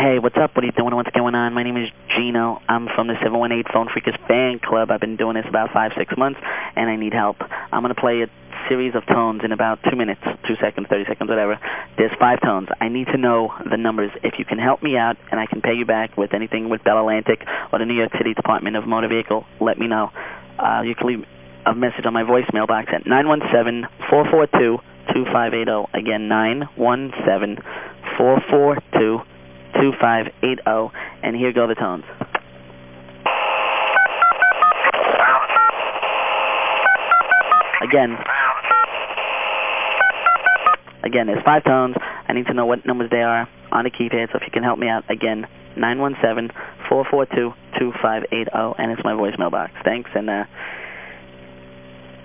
Hey, what's up? What are you doing? What's going on? My name is Gino. I'm from the 718 Phone Freakers Fan Club. I've been doing this about five, six months, and I need help. I'm going to play a series of tones in about two minutes, two seconds, 30 seconds, whatever. There's five tones. I need to know the numbers. If you can help me out and I can pay you back with anything with Bell Atlantic or the New York City Department of Motor Vehicle, let me know. Uh, you can leave a message on my voicemail box at 917-442-2580. Again, 917-442 2580, and here go the tones. Again, again, there's five tones. I need to know what numbers they are on the keypad, so if you can help me out, again, 917-442-2580, and it's my voicemail box. Thanks, and uh,